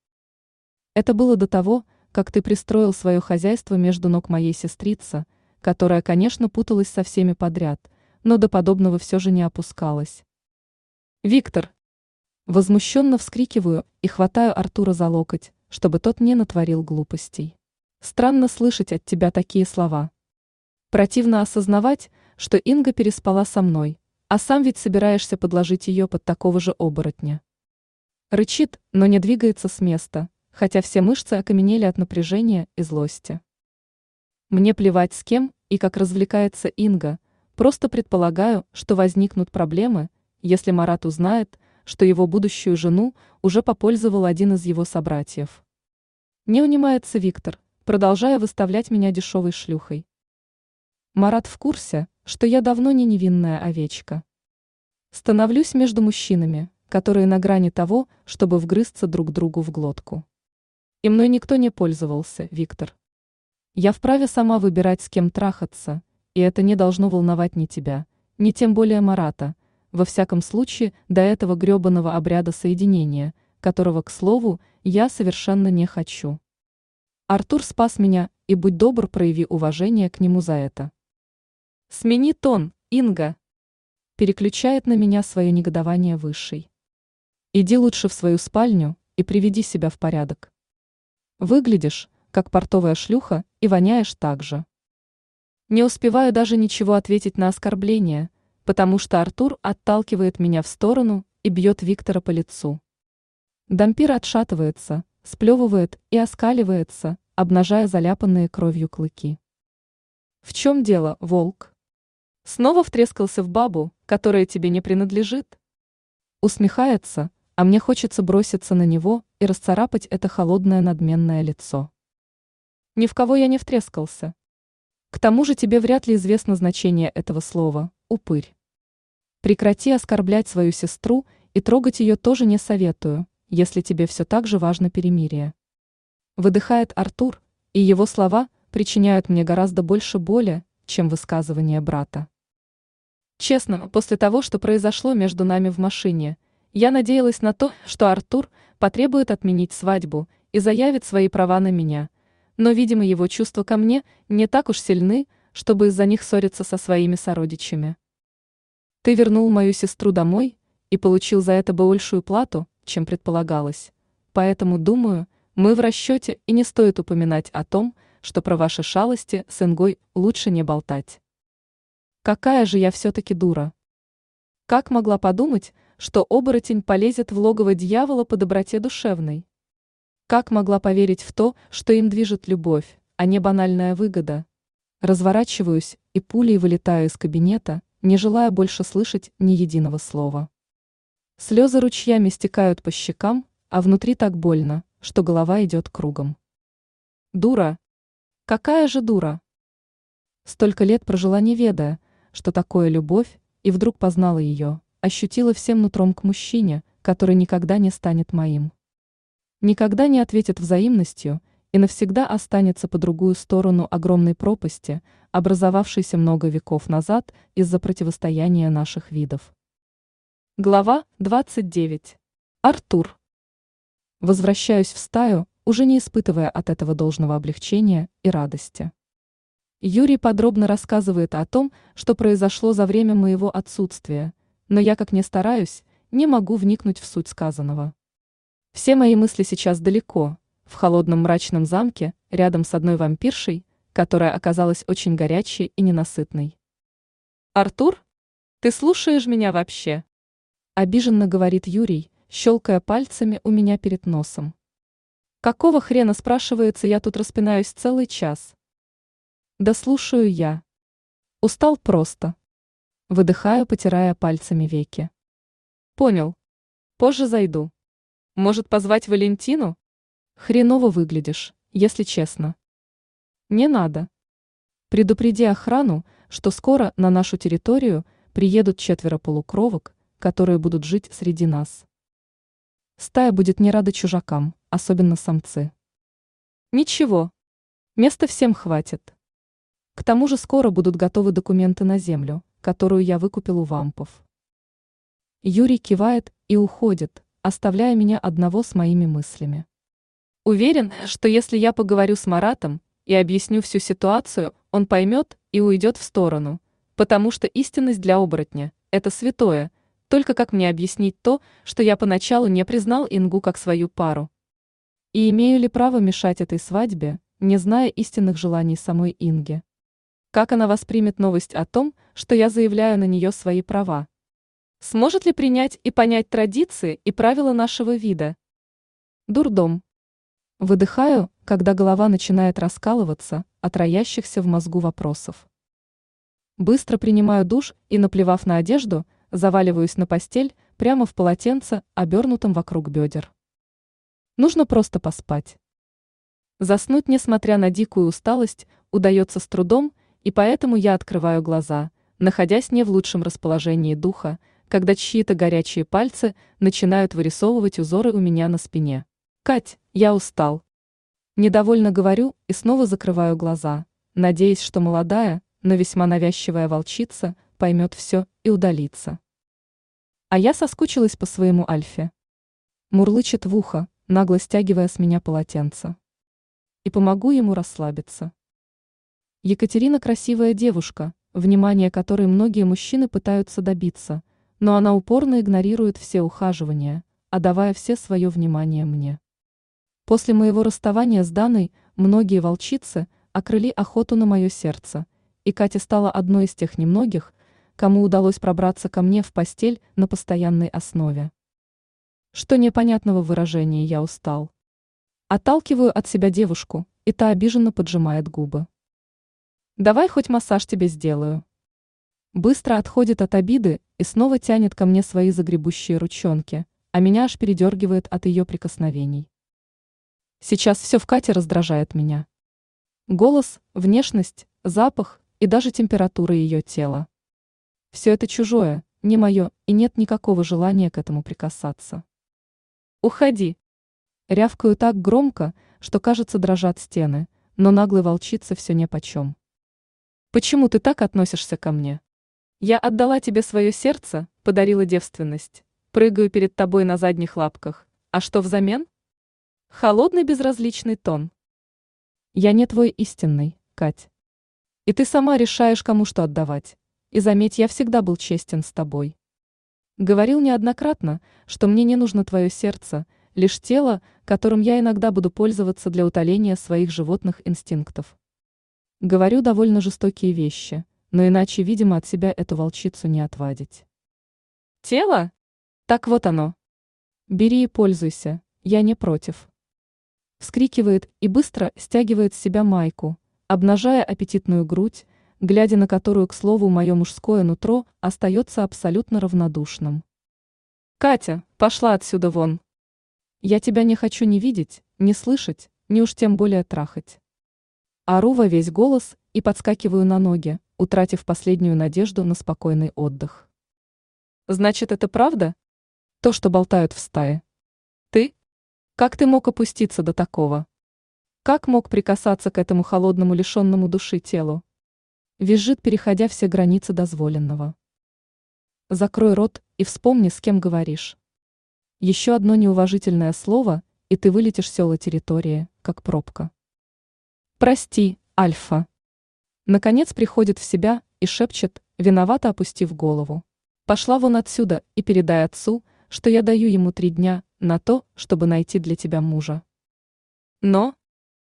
Это было до того, как ты пристроил свое хозяйство между ног моей сестрица, которая, конечно, путалась со всеми подряд, но до подобного все же не опускалась. Виктор. Возмущенно вскрикиваю и хватаю Артура за локоть, чтобы тот не натворил глупостей. Странно слышать от тебя такие слова. Противно осознавать, что Инга переспала со мной, а сам ведь собираешься подложить ее под такого же оборотня. Рычит, но не двигается с места, хотя все мышцы окаменели от напряжения и злости. Мне плевать с кем и как развлекается Инга, просто предполагаю, что возникнут проблемы, если Марат узнает, что его будущую жену уже попользовал один из его собратьев. Не унимается Виктор, продолжая выставлять меня дешевой шлюхой. Марат в курсе, что я давно не невинная овечка. Становлюсь между мужчинами, которые на грани того, чтобы вгрызться друг другу в глотку. И мной никто не пользовался, Виктор. Я вправе сама выбирать, с кем трахаться, и это не должно волновать ни тебя, ни тем более Марата, во всяком случае до этого гребаного обряда соединения, которого, к слову, я совершенно не хочу. Артур спас меня, и будь добр, прояви уважение к нему за это. Смени тон, Инга. Переключает на меня свое негодование высший. Иди лучше в свою спальню и приведи себя в порядок. Выглядишь, как портовая шлюха, и воняешь так же. Не успеваю даже ничего ответить на оскорбление, потому что Артур отталкивает меня в сторону и бьет Виктора по лицу. Дампир отшатывается, сплевывает и оскаливается, обнажая заляпанные кровью клыки. В чем дело, волк? Снова втрескался в бабу, которая тебе не принадлежит? Усмехается, а мне хочется броситься на него и расцарапать это холодное надменное лицо. Ни в кого я не втрескался. К тому же тебе вряд ли известно значение этого слова «упырь». Прекрати оскорблять свою сестру и трогать ее тоже не советую, если тебе все так же важно перемирие. Выдыхает Артур, и его слова причиняют мне гораздо больше боли, чем высказывание брата. Честно, после того, что произошло между нами в машине – я надеялась на то, что Артур потребует отменить свадьбу и заявит свои права на меня, но, видимо, его чувства ко мне не так уж сильны, чтобы из-за них ссориться со своими сородичами. Ты вернул мою сестру домой и получил за это большую плату, чем предполагалось, поэтому, думаю, мы в расчете и не стоит упоминать о том, что про ваши шалости с Ингой лучше не болтать. Какая же я все-таки дура. Как могла подумать, что оборотень полезет в логово дьявола по доброте душевной. Как могла поверить в то, что им движет любовь, а не банальная выгода? Разворачиваюсь и пулей вылетаю из кабинета, не желая больше слышать ни единого слова. Слезы ручьями стекают по щекам, а внутри так больно, что голова идет кругом. Дура! Какая же дура! Столько лет прожила не ведая, что такое любовь, и вдруг познала ее, ощутила всем нутром к мужчине, который никогда не станет моим. Никогда не ответит взаимностью и навсегда останется по другую сторону огромной пропасти, образовавшейся много веков назад из-за противостояния наших видов. Глава 29. Артур. Возвращаюсь в стаю, уже не испытывая от этого должного облегчения и радости. Юрий подробно рассказывает о том, что произошло за время моего отсутствия, но я, как ни стараюсь, не могу вникнуть в суть сказанного. Все мои мысли сейчас далеко, в холодном мрачном замке, рядом с одной вампиршей, которая оказалась очень горячей и ненасытной. «Артур, ты слушаешь меня вообще?» Обиженно говорит Юрий, щелкая пальцами у меня перед носом. «Какого хрена, спрашивается, я тут распинаюсь целый час?» «Да слушаю я. Устал просто». Выдыхаю, потирая пальцами веки. Понял. Позже зайду. Может, позвать Валентину? Хреново выглядишь, если честно. Не надо. Предупреди охрану, что скоро на нашу территорию приедут четверо полукровок, которые будут жить среди нас. Стая будет не рада чужакам, особенно самцы. Ничего. Места всем хватит. К тому же скоро будут готовы документы на землю которую я выкупил у вампов. Юрий кивает и уходит, оставляя меня одного с моими мыслями. Уверен, что если я поговорю с Маратом и объясню всю ситуацию, он поймет и уйдет в сторону, потому что истинность для оборотня – это святое, только как мне объяснить то, что я поначалу не признал Ингу как свою пару? И имею ли право мешать этой свадьбе, не зная истинных желаний самой Инги? Как она воспримет новость о том, что я заявляю на нее свои права? Сможет ли принять и понять традиции и правила нашего вида? Дурдом. Выдыхаю, когда голова начинает раскалываться от роящихся в мозгу вопросов. Быстро принимаю душ и, наплевав на одежду, заваливаюсь на постель прямо в полотенце, обернутом вокруг бедер. Нужно просто поспать. Заснуть, несмотря на дикую усталость, удается с трудом, и поэтому я открываю глаза, находясь не в лучшем расположении духа, когда чьи-то горячие пальцы начинают вырисовывать узоры у меня на спине. «Кать, я устал». Недовольно говорю и снова закрываю глаза, надеясь, что молодая, но весьма навязчивая волчица поймет все и удалится. А я соскучилась по своему Альфе. Мурлычет в ухо, нагло стягивая с меня полотенце. И помогу ему расслабиться. Екатерина красивая девушка, внимание которой многие мужчины пытаются добиться, но она упорно игнорирует все ухаживания, отдавая все свое внимание мне. После моего расставания с Даной многие волчицы окрыли охоту на мое сердце, и Катя стала одной из тех немногих, кому удалось пробраться ко мне в постель на постоянной основе. Что непонятного выражения я устал. Отталкиваю от себя девушку, и та обиженно поджимает губы. Давай хоть массаж тебе сделаю. Быстро отходит от обиды и снова тянет ко мне свои загребущие ручонки, а меня аж передергивает от ее прикосновений. Сейчас все в Кате раздражает меня. Голос, внешность, запах и даже температура ее тела. Все это чужое, не мое, и нет никакого желания к этому прикасаться. «Уходи!» Рявкаю так громко, что, кажется, дрожат стены, но наглый волчица все непочем. Почему ты так относишься ко мне? Я отдала тебе свое сердце, подарила девственность, прыгаю перед тобой на задних лапках. А что взамен? Холодный безразличный тон. Я не твой истинный, Кать. И ты сама решаешь, кому что отдавать. И заметь, я всегда был честен с тобой. Говорил неоднократно, что мне не нужно твое сердце, лишь тело, которым я иногда буду пользоваться для утоления своих животных инстинктов. Говорю довольно жестокие вещи, но иначе, видимо, от себя эту волчицу не отвадить. Тело? Так вот оно. Бери и пользуйся, я не против. Вскрикивает и быстро стягивает с себя майку, обнажая аппетитную грудь, глядя на которую, к слову, мое мужское нутро остается абсолютно равнодушным. «Катя, пошла отсюда вон!» «Я тебя не хочу ни видеть, ни слышать, ни уж тем более трахать». Ору во весь голос и подскакиваю на ноги, утратив последнюю надежду на спокойный отдых. Значит, это правда? То, что болтают в стае. Как ты мог опуститься до такого? Как мог прикасаться к этому холодному лишенному души телу? Визжит, переходя все границы дозволенного. Закрой рот и вспомни, с кем говоришь. Еще одно неуважительное слово, и ты вылетишь села территории, как пробка. «Прости, Альфа». Наконец приходит в себя и шепчет, виновато опустив голову. «Пошла вон отсюда и передай отцу, что я даю ему три дня на то, чтобы найти для тебя мужа». «Но...»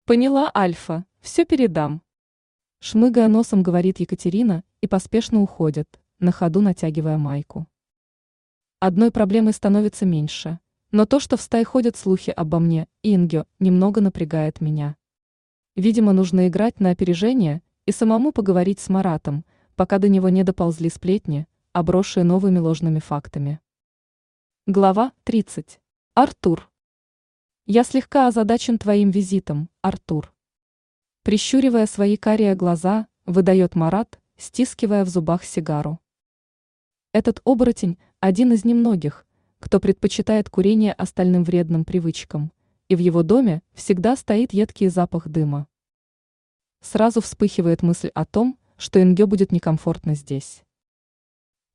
«Поняла, Альфа, все передам». Шмыгая носом, говорит Екатерина и поспешно уходит, на ходу натягивая майку. Одной проблемой становится меньше, но то, что в стае ходят слухи обо мне, Ингё, немного напрягает меня. Видимо, нужно играть на опережение и самому поговорить с Маратом, пока до него не доползли сплетни, обросшие новыми ложными фактами. Глава 30. Артур. Я слегка озадачен твоим визитом, Артур. Прищуривая свои карие глаза, выдает Марат, стискивая в зубах сигару. Этот оборотень – один из немногих, кто предпочитает курение остальным вредным привычкам – и в его доме всегда стоит едкий запах дыма. Сразу вспыхивает мысль о том, что Инге будет некомфортно здесь.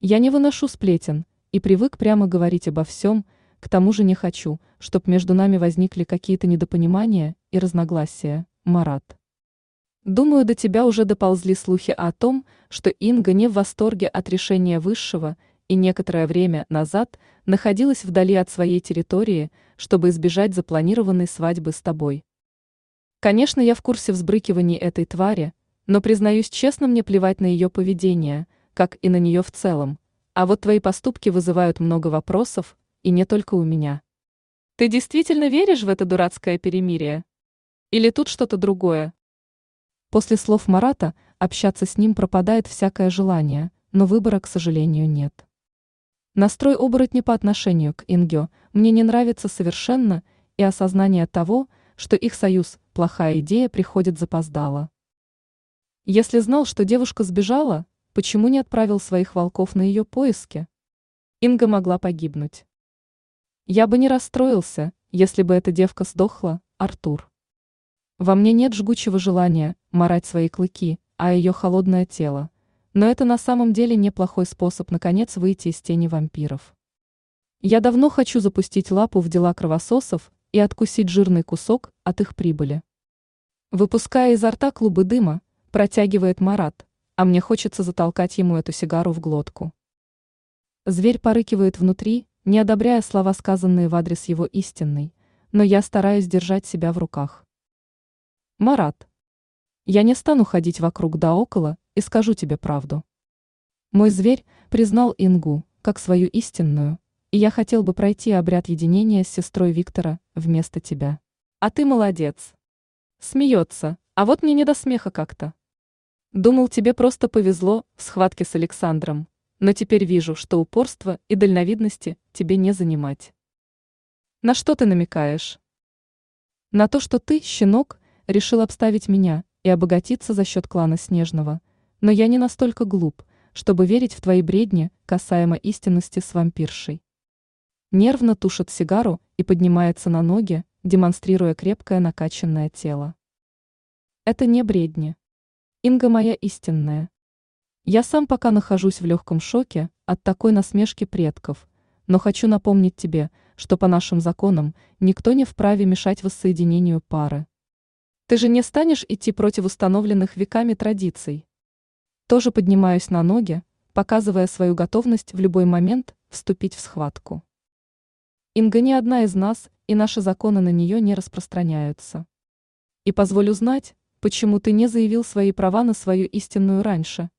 Я не выношу сплетен и привык прямо говорить обо всем, к тому же не хочу, чтобы между нами возникли какие-то недопонимания и разногласия, Марат. Думаю, до тебя уже доползли слухи о том, что Инга не в восторге от решения высшего и некоторое время назад находилась вдали от своей территории, чтобы избежать запланированной свадьбы с тобой. Конечно, я в курсе взбрыкиваний этой твари, Но, признаюсь честно, мне плевать на ее поведение, как и на нее в целом. А вот твои поступки вызывают много вопросов, и не только у меня. Ты действительно веришь в это дурацкое перемирие? Или тут что-то другое? После слов Марата общаться с ним пропадает всякое желание, но выбора, к сожалению, нет. Настрой оборотни по отношению к Ингё мне не нравится совершенно, и осознание того, что их союз – плохая идея, приходит запоздало. Если знал, что девушка сбежала, почему не отправил своих волков на ее поиски? Инга могла погибнуть. Я бы не расстроился, если бы эта девка сдохла, Артур. Во мне нет жгучего желания марать свои клыки, а ее холодное тело. Но это на самом деле неплохой способ наконец выйти из тени вампиров. Я давно хочу запустить лапу в дела кровососов и откусить жирный кусок от их прибыли. Выпуская изо рта клубы дыма, протягивает Марат, а мне хочется затолкать ему эту сигару в глотку. Зверь порыкивает внутри, не одобряя слова, сказанные в адрес его истинной, но я стараюсь держать себя в руках. Марат. Я не стану ходить вокруг да около и скажу тебе правду. Мой зверь признал Ингу как свою истинную, и я хотел бы пройти обряд единения с сестрой Виктора вместо тебя. А ты молодец. Смеется, а вот мне не до смеха как-то. Думал, тебе просто повезло в схватке с Александром, но теперь вижу, что упорства и дальновидности тебе не занимать. На что ты намекаешь? На то, что ты, щенок, решил обставить меня и обогатиться за счет клана Снежного, но я не настолько глуп, чтобы верить в твои бредни касаемо истинности с вампиршей. Нервно тушит сигару и поднимается на ноги, демонстрируя крепкое накачанное тело. Это не бредни. Инга моя истинная. Я сам пока нахожусь в легком шоке от такой насмешки предков, но хочу напомнить тебе, что по нашим законам никто не вправе мешать воссоединению пары. Ты же не станешь идти против установленных веками традиций. Тоже поднимаюсь на ноги, показывая свою готовность в любой момент вступить в схватку. Инга не одна из нас, и наши законы на нее не распространяются. И позволю знать, почему ты не заявил свои права на свою истинную раньше.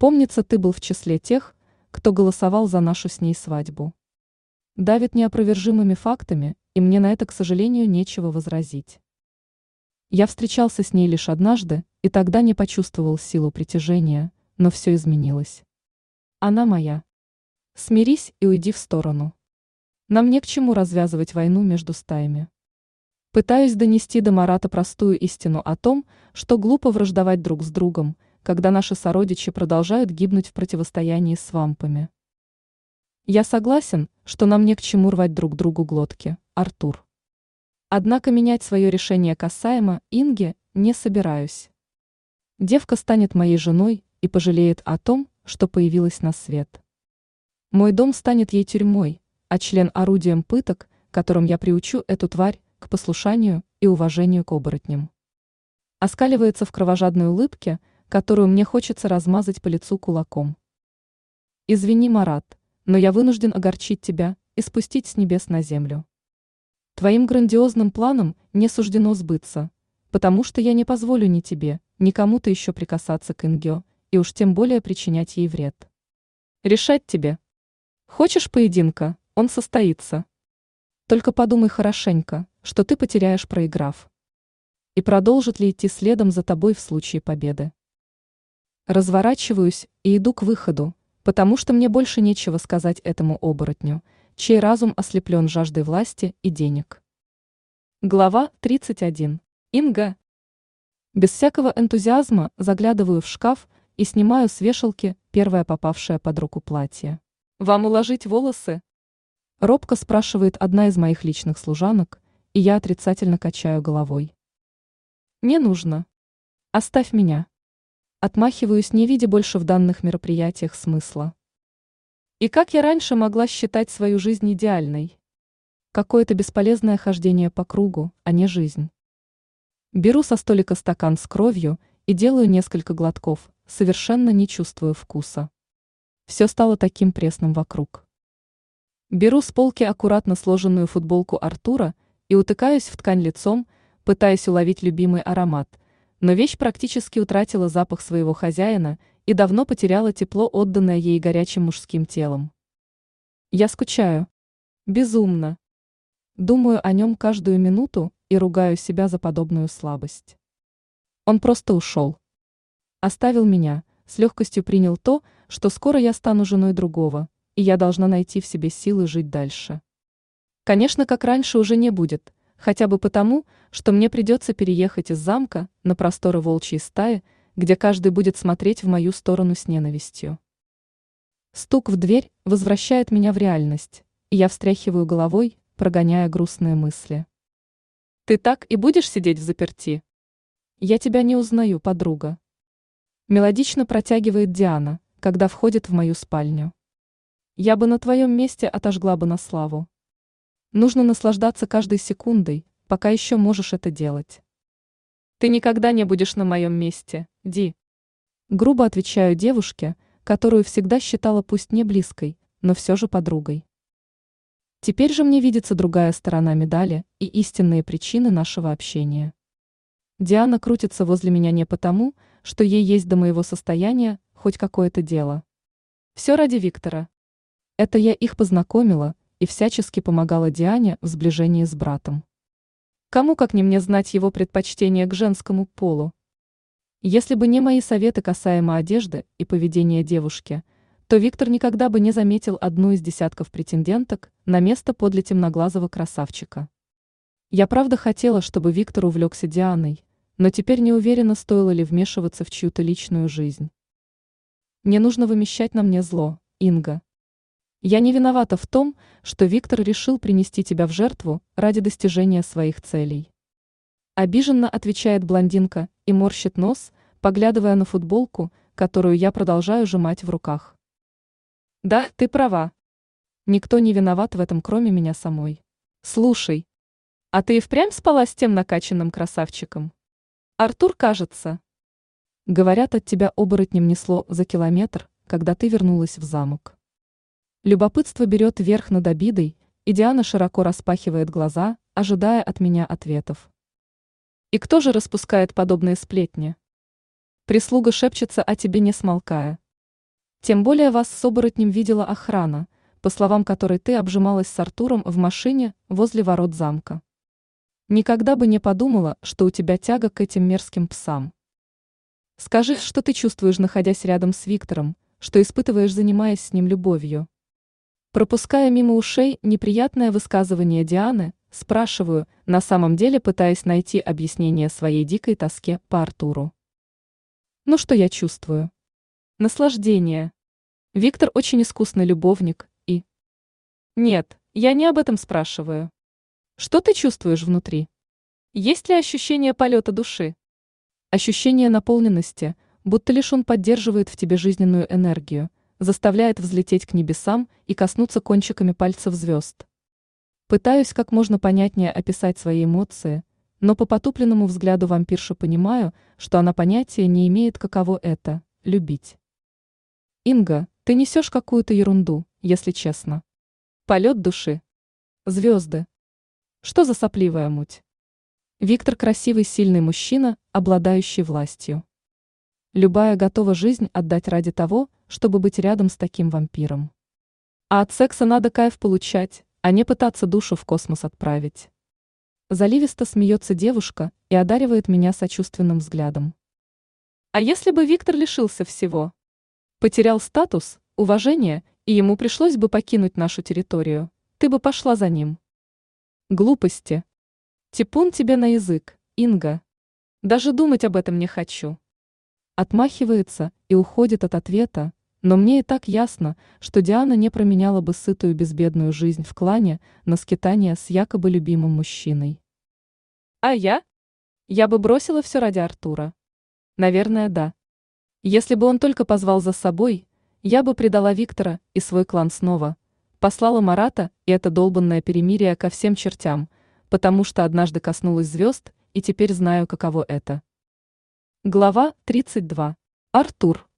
Помнится, ты был в числе тех, кто голосовал за нашу с ней свадьбу. Давит неопровержимыми фактами, и мне на это, к сожалению, нечего возразить. Я встречался с ней лишь однажды, и тогда не почувствовал силу притяжения, но все изменилось. Она моя. Смирись и уйди в сторону. Нам не к чему развязывать войну между стаями. Пытаюсь донести до Марата простую истину о том, что глупо враждовать друг с другом, когда наши сородичи продолжают гибнуть в противостоянии с вампами. Я согласен, что нам не к чему рвать друг другу глотки, Артур. Однако менять свое решение касаемо Инги не собираюсь. Девка станет моей женой и пожалеет о том, что появилась на свет. Мой дом станет ей тюрьмой, а член орудием пыток, которым я приучу эту тварь к послушанию и уважению к оборотням. Оскаливается в кровожадной улыбке, которую мне хочется размазать по лицу кулаком. Извини, Марат, но я вынужден огорчить тебя и спустить с небес на землю. Твоим грандиозным планам не суждено сбыться, потому что я не позволю ни тебе, ни кому-то еще прикасаться к Ингё, и уж тем более причинять ей вред. Решать тебе. Хочешь поединка, он состоится. Только подумай хорошенько, что ты потеряешь, проиграв. И продолжит ли идти следом за тобой в случае победы. Разворачиваюсь и иду к выходу, потому что мне больше нечего сказать этому оборотню – чей разум ослеплен жаждой власти и денег. Глава 31. Инга. Без всякого энтузиазма заглядываю в шкаф и снимаю с вешалки первое попавшее под руку платье. «Вам уложить волосы?» Робко спрашивает одна из моих личных служанок, и я отрицательно качаю головой. «Не нужно. Оставь меня». Отмахиваюсь, не видя больше в данных мероприятиях смысла. И как я раньше могла считать свою жизнь идеальной? Какое-то бесполезное хождение по кругу, а не жизнь. Беру со столика стакан с кровью и делаю несколько глотков, совершенно не чувствую вкуса. Все стало таким пресным вокруг. Беру с полки аккуратно сложенную футболку Артура и утыкаюсь в ткань лицом, пытаясь уловить любимый аромат, но вещь практически утратила запах своего хозяина и давно потеряла тепло, отданное ей горячим мужским телом. Я скучаю. Безумно. Думаю о нем каждую минуту и ругаю себя за подобную слабость. Он просто ушел. Оставил меня, с легкостью принял то, что скоро я стану женой другого, и я должна найти в себе силы жить дальше. Конечно, как раньше уже не будет, хотя бы потому, что мне придется переехать из замка на просторы волчьей стаи, где каждый будет смотреть в мою сторону с ненавистью. Стук в дверь возвращает меня в реальность, и я встряхиваю головой, прогоняя грустные мысли. «Ты так и будешь сидеть в заперти?» «Я тебя не узнаю, подруга». Мелодично протягивает Диана, когда входит в мою спальню. «Я бы на твоем месте отожгла бы на славу». Нужно наслаждаться каждой секундой, пока еще можешь это делать. Ты никогда не будешь на моем месте, Ди. Грубо отвечаю девушке, которую всегда считала пусть не близкой, но все же подругой. Теперь же мне видится другая сторона медали и истинные причины нашего общения. Диана крутится возле меня не потому, что ей есть до моего состояния хоть какое-то дело. Все ради Виктора. Это я их познакомила, и всячески помогала Диане в сближении с братом. Кому как не мне знать его предпочтение к женскому полу? Если бы не мои советы касаемо одежды и поведения девушки, то Виктор никогда бы не заметил одну из десятков претенденток на место подле темноглазого красавчика. Я правда хотела, чтобы Виктор увлекся Дианой, но теперь не уверена, стоило ли вмешиваться в чью-то личную жизнь. Не нужно вымещать на мне зло, Инга. Я не виновата в том, что Виктор решил принести тебя в жертву ради достижения своих целей. Обиженно отвечает блондинка и морщит нос, поглядывая на футболку, которую я продолжаю сжимать в руках. Да, ты права. Никто не виноват в этом, кроме меня самой. Слушай, а ты и впрямь спала с тем накачанным красавчиком? Артур, кажется. Говорят, от тебя оборотнем несло за километр, когда ты вернулась в замок. Любопытство берет верх над обидой, и Диана широко распахивает глаза, ожидая от меня ответов. И кто же распускает подобные сплетни? Прислуга шепчется о тебе не смолкая. Тем более вас с оборотнем видела охрана, по словам которой ты обжималась с Артуром в машине возле ворот замка. Никогда бы не подумала, что у тебя тяга к этим мерзким псам. Скажи, что ты чувствуешь, находясь рядом с Виктором, что испытываешь, занимаясь с ним любовью. Пропуская мимо ушей неприятное высказывание Дианы, спрашиваю, на самом деле пытаясь найти объяснение своей дикой тоске по Артуру. Ну что я чувствую? Наслаждение. Виктор очень искусный любовник и... Нет, я не об этом спрашиваю. Что ты чувствуешь внутри? Есть ли ощущение полета души? Ощущение наполненности, будто лишь он поддерживает в тебе жизненную энергию – заставляет взлететь к небесам и коснуться кончиками пальцев звезд. Пытаюсь как можно понятнее описать свои эмоции, но по потупленному взгляду вампирши понимаю, что она понятия не имеет, каково это – любить. Инга, ты несешь какую-то ерунду, если честно. Полет души. Звезды. Что за сопливая муть? Виктор красивый, сильный мужчина, обладающий властью. Любая готова жизнь отдать ради того, чтобы быть рядом с таким вампиром. А от секса надо кайф получать, а не пытаться душу в космос отправить. Заливисто смеется девушка и одаривает меня сочувственным взглядом. А если бы Виктор лишился всего? Потерял статус, уважение, и ему пришлось бы покинуть нашу территорию, ты бы пошла за ним. Глупости. Типун тебе на язык, Инга. Даже думать об этом не хочу. Отмахивается и уходит от ответа, но мне и так ясно, что Диана не променяла бы сытую безбедную жизнь в клане на скитание с якобы любимым мужчиной. А я? Я бы бросила все ради Артура. Наверное, да. Если бы он только позвал за собой, я бы предала Виктора и свой клан снова, послала Марата и это долбанное перемирие ко всем чертям, потому что однажды коснулась звезд и теперь знаю, каково это. Глава 32. Артур.